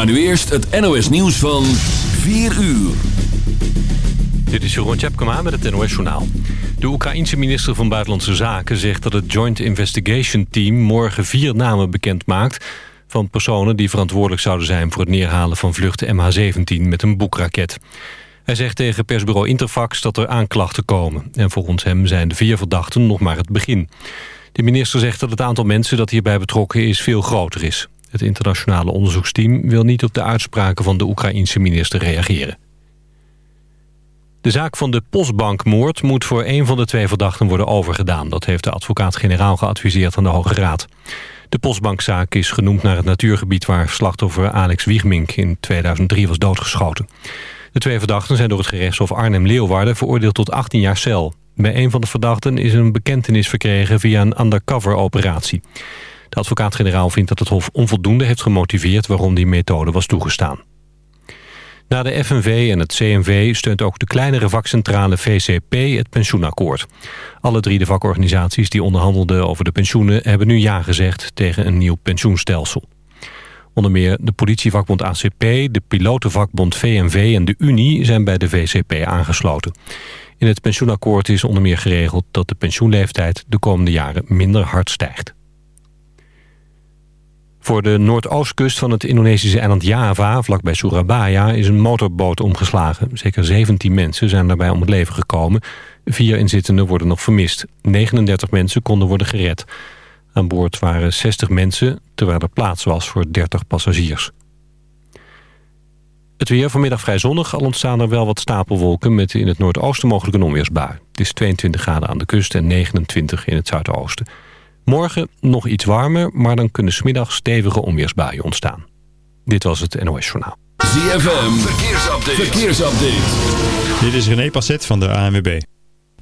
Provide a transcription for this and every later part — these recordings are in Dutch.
Maar nu eerst het NOS nieuws van 4 uur. Dit is Jeroen Tjepkema met het NOS Journaal. De Oekraïense minister van Buitenlandse Zaken zegt dat het Joint Investigation Team morgen vier namen bekend maakt van personen die verantwoordelijk zouden zijn voor het neerhalen van vlucht MH17 met een boekraket. Hij zegt tegen persbureau Interfax dat er aanklachten komen. En volgens hem zijn de vier verdachten nog maar het begin. De minister zegt dat het aantal mensen dat hierbij betrokken is veel groter is. Het internationale onderzoeksteam wil niet op de uitspraken van de Oekraïense minister reageren. De zaak van de postbankmoord moet voor een van de twee verdachten worden overgedaan. Dat heeft de advocaat-generaal geadviseerd aan de Hoge Raad. De postbankzaak is genoemd naar het natuurgebied waar slachtoffer Alex Wiegmink in 2003 was doodgeschoten. De twee verdachten zijn door het gerechtshof Arnhem-Leeuwarden veroordeeld tot 18 jaar cel. Bij een van de verdachten is een bekentenis verkregen via een undercover-operatie. De advocaat-generaal vindt dat het Hof onvoldoende heeft gemotiveerd... waarom die methode was toegestaan. Na de FNV en het CNV steunt ook de kleinere vakcentrale VCP het pensioenakkoord. Alle drie de vakorganisaties die onderhandelden over de pensioenen... hebben nu ja gezegd tegen een nieuw pensioenstelsel. Onder meer de politievakbond ACP, de pilotenvakbond VNV en de Unie... zijn bij de VCP aangesloten. In het pensioenakkoord is onder meer geregeld dat de pensioenleeftijd de komende jaren minder hard stijgt. Voor de noordoostkust van het Indonesische eiland Java, vlakbij Surabaya, is een motorboot omgeslagen. Zeker 17 mensen zijn daarbij om het leven gekomen. Vier inzittenden worden nog vermist. 39 mensen konden worden gered. Aan boord waren 60 mensen, terwijl er plaats was voor 30 passagiers. Het weer vanmiddag vrij zonnig, al ontstaan er wel wat stapelwolken... met in het noordoosten mogelijk een onweersbui. Het is 22 graden aan de kust en 29 in het zuidoosten. Morgen nog iets warmer, maar dan kunnen smiddag stevige onweersbuien ontstaan. Dit was het NOS Journaal. ZFM, verkeersupdate. verkeersupdate. Dit is René Passet van de ANWB.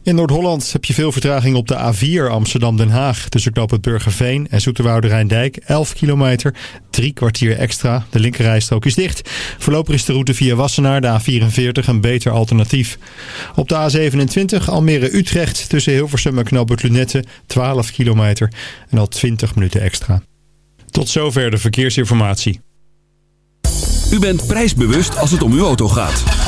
In Noord-Holland heb je veel vertraging op de A4 Amsterdam-Den Haag. Tussen knoop het Burgerveen en Zoeterwoude Rijndijk. 11 kilometer, drie kwartier extra. De linkerrijstrook is dicht. Voorlopig is de route via Wassenaar, de A44, een beter alternatief. Op de A27 Almere-Utrecht tussen Hilversum en knoop het Lunette. 12 kilometer en al 20 minuten extra. Tot zover de verkeersinformatie. U bent prijsbewust als het om uw auto gaat.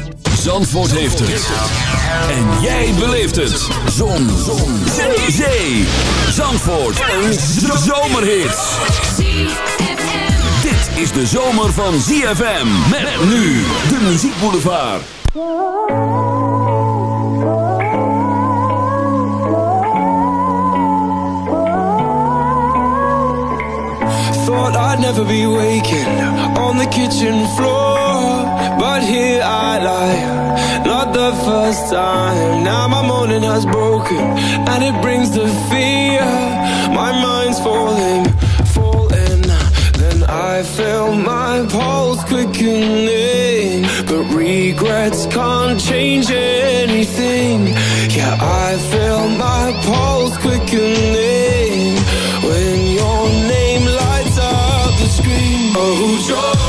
Zandvoort heeft het. En jij beleeft het. Zon. Zon. Zee. Zee. Zandvoort. Een zomerhit. Dit is de zomer van ZFM. Met nu de muziekboulevard. Thought I'd never be waking on the kitchen floor, But here I lie, not the first time. Now my morning has broken, and it brings the fear. My mind's falling, falling. Then I feel my pulse quickening, but regrets can't change anything. Yeah, I feel my pulse quickening when your name lights up the screen. Oh, joy.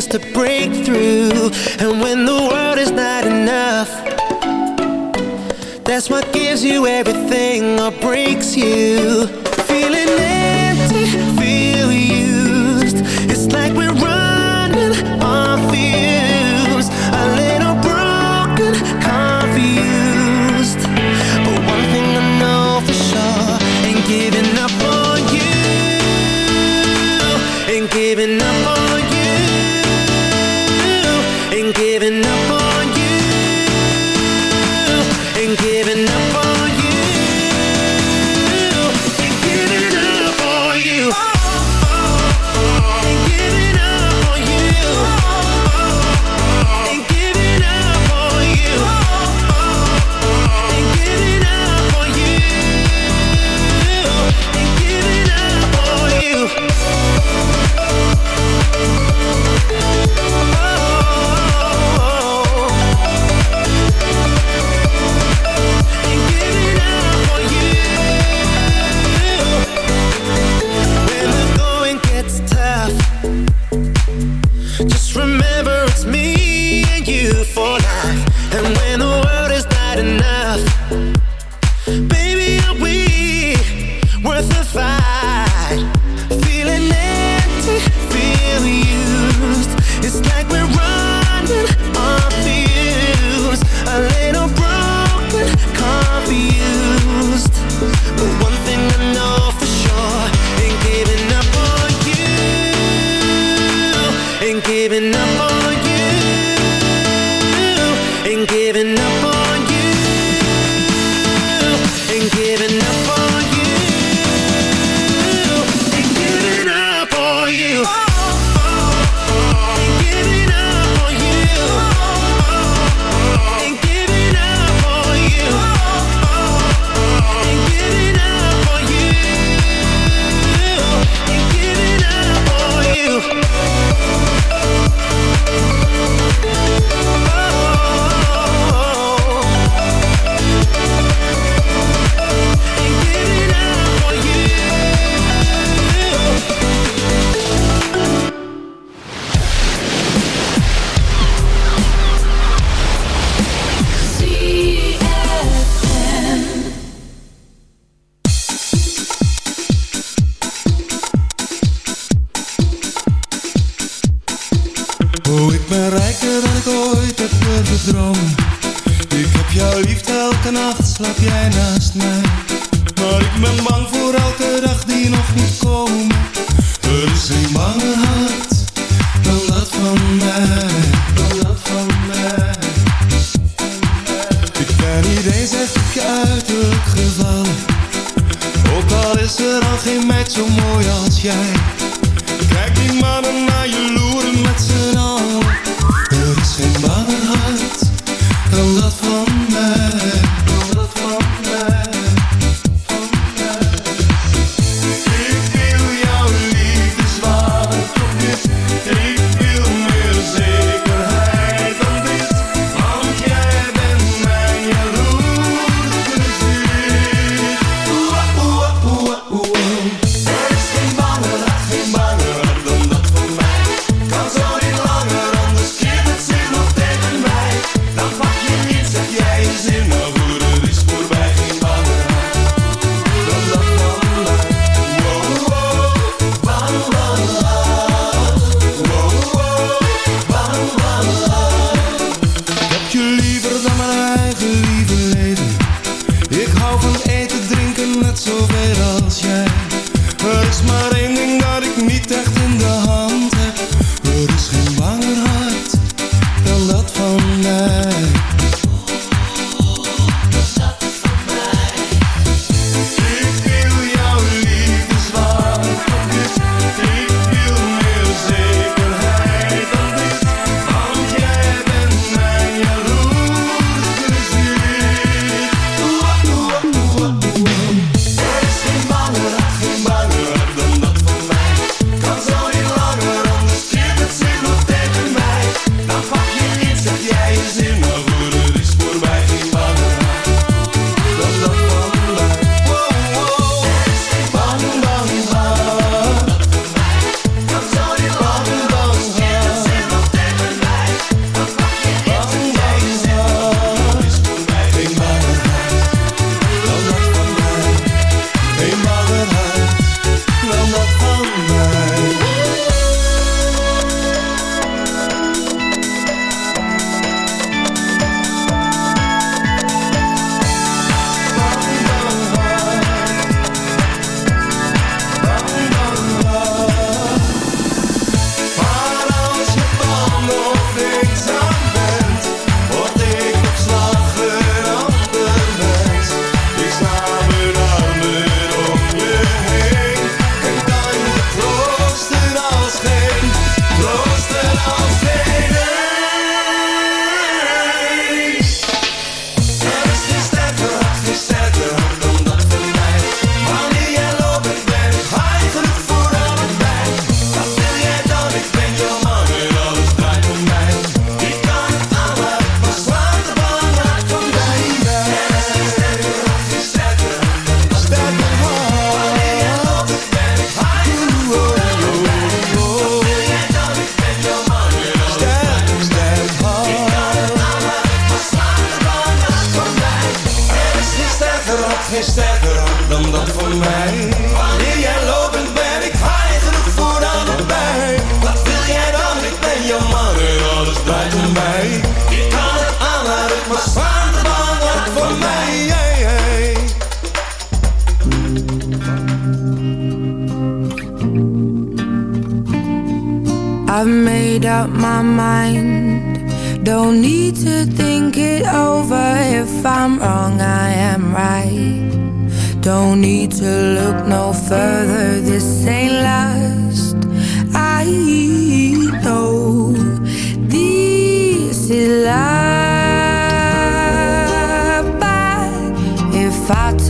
chance to break through. And when the world is not enough That's what gives you everything or breaks you.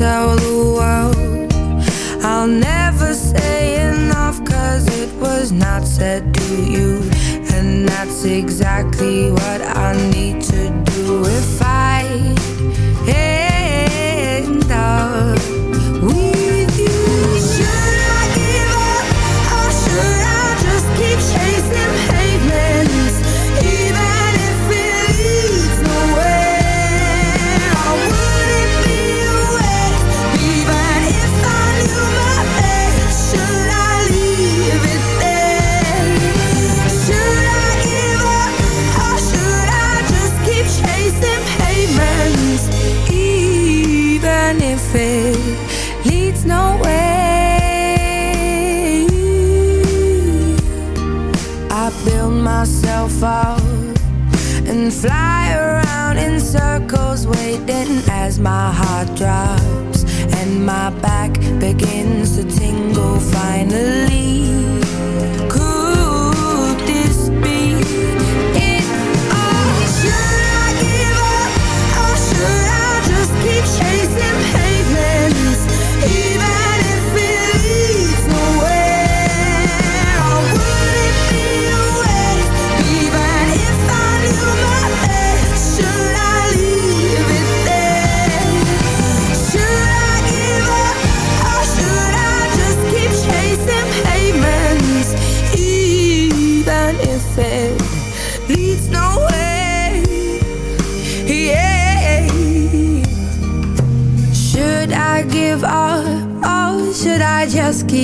tell the world. I'll never say enough cause it was not said to you. And that's exactly what I need to do. If I my heart drops and my back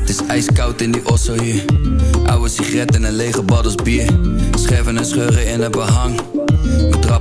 Het is ijskoud in die osso hier. Oude sigaret en een lege baddels bier. Scherven en scheuren in het behang.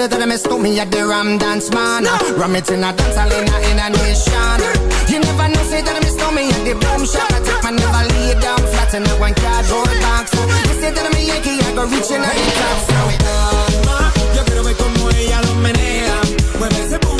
say that I miss me at the Ram Dance Man. Ram it in a dance hall in a, in a nation. You never know, say that I miss me at the Boom Shop. I take my never lay down flat in a one cardboard box. You say that I'm a Yankee, I go reaching out the top. Throw it on, ma. Yo quiero ver como ella lo menea. Mueve ese boom.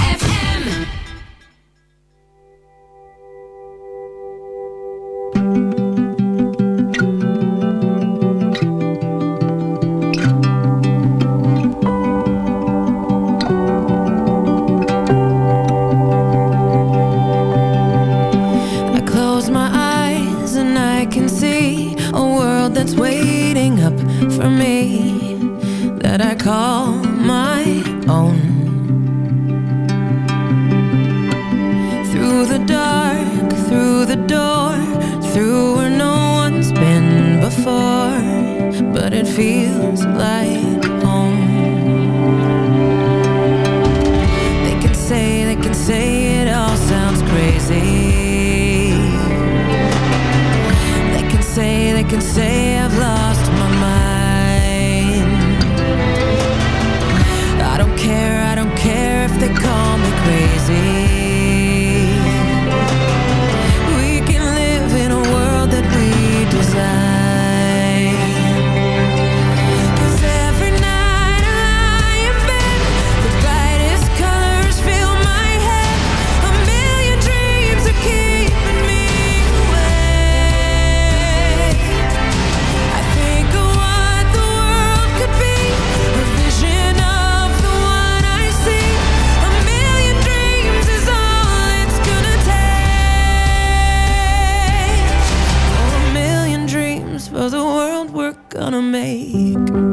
make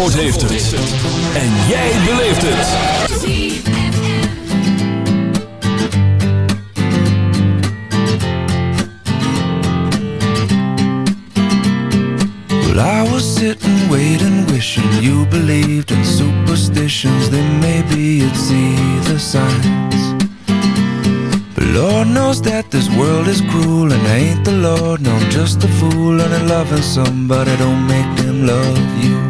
Zandvoort heeft het. En jij beleeft het. Well, I was sitting, waiting, wishing you believed in superstitions. Then maybe you'd see the signs. But Lord knows that this world is cruel, and I ain't the Lord, no, I'm just a fool. And I'm loving somebody don't make them love you.